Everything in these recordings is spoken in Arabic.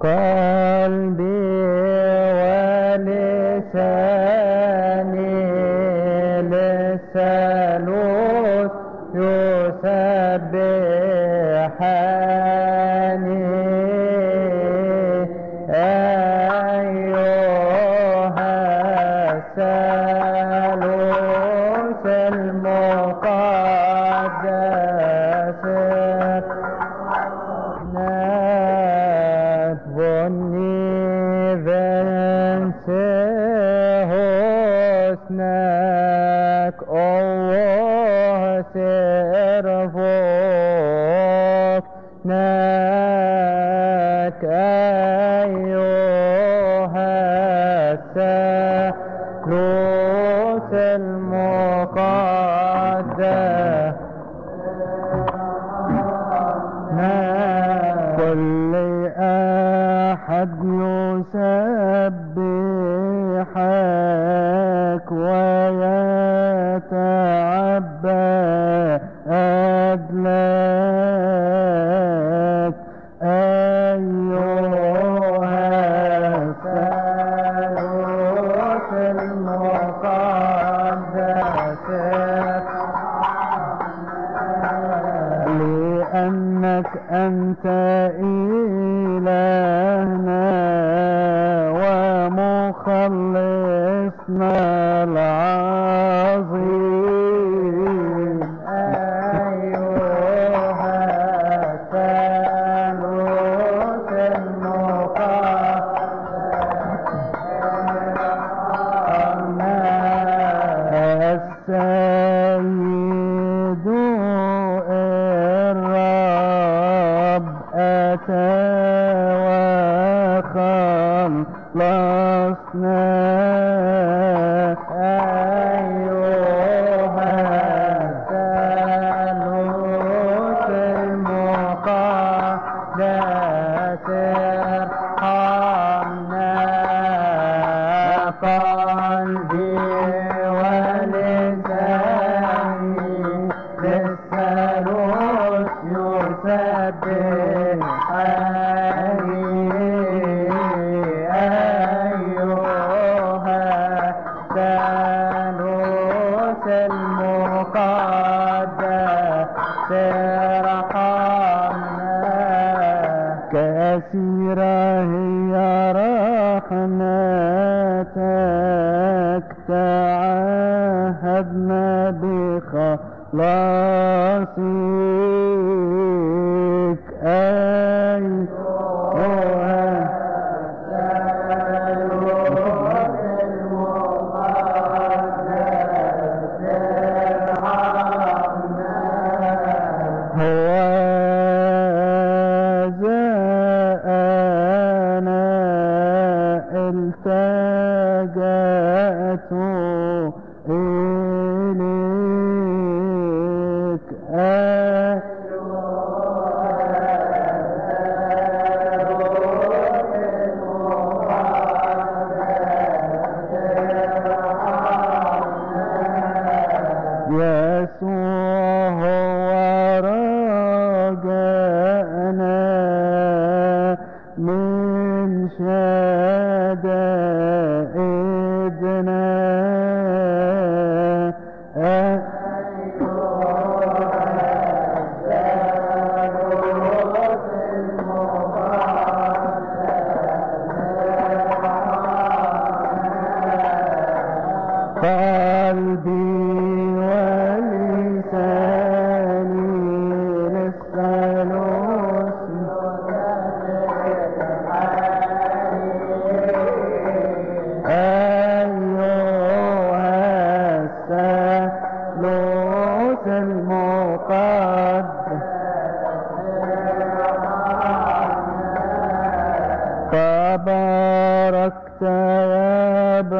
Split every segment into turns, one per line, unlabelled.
Call me. الكروس المقدس. كل أحد يسبحك ويتعبد. لك الاسم العظيم. أيها ثالوث المقام السيد الرب أتى وخلصنا إلهي يا رحمتك تعهدنا بخلاصك soul.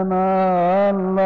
ربنا الله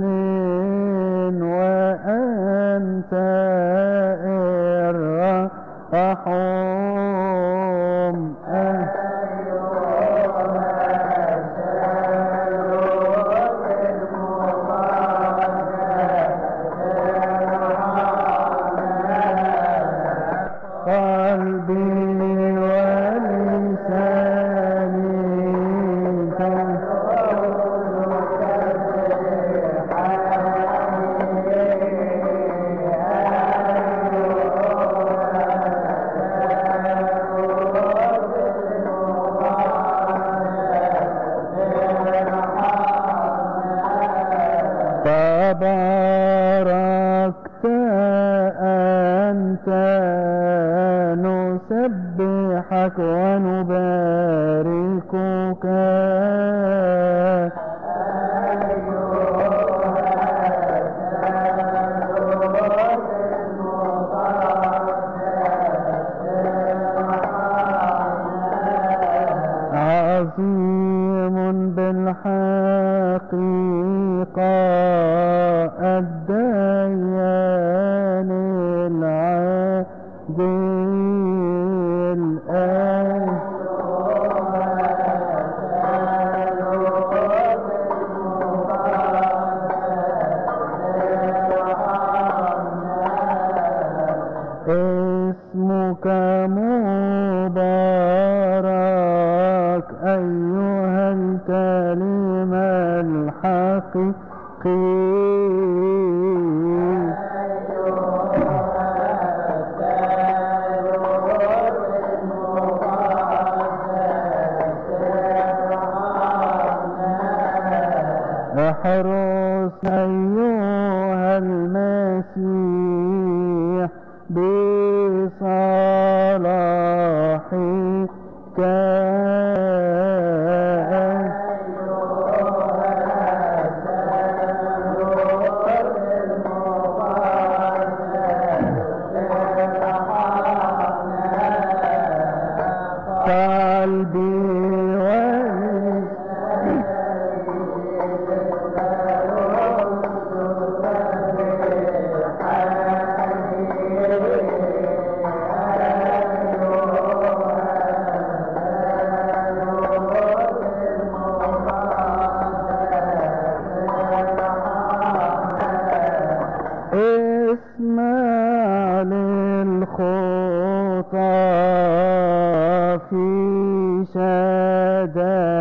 المتحنن وأنت الرحوم نسبحك ونباركك. عظيم بالحقيقة. الديان المسيح للخطى في شدائدهم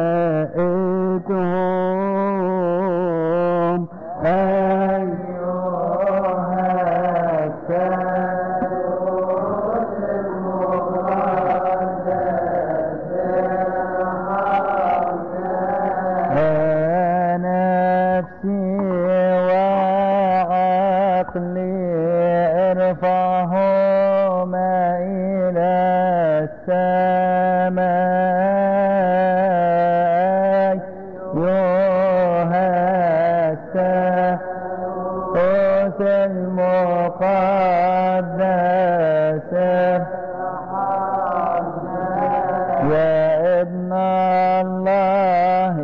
يا ابن الله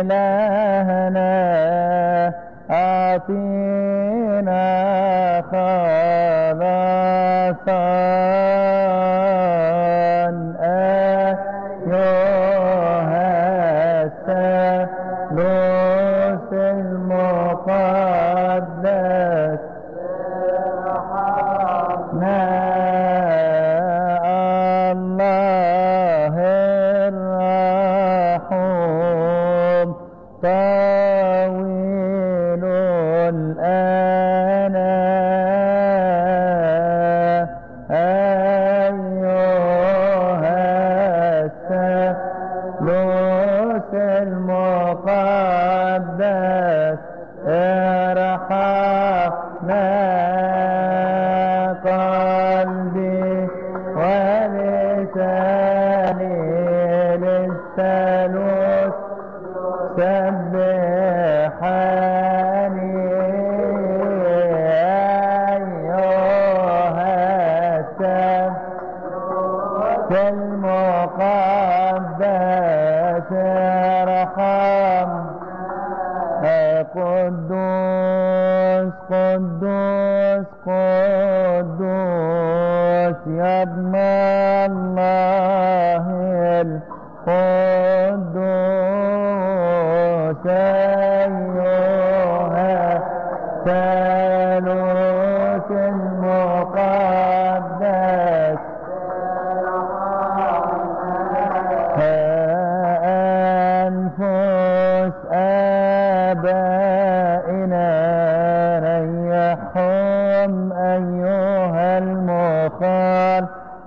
إلهنا أعطينا خلاصا أيها الثالوث المقدس.
قدوس قدوس يا ابن الله القدوس أيها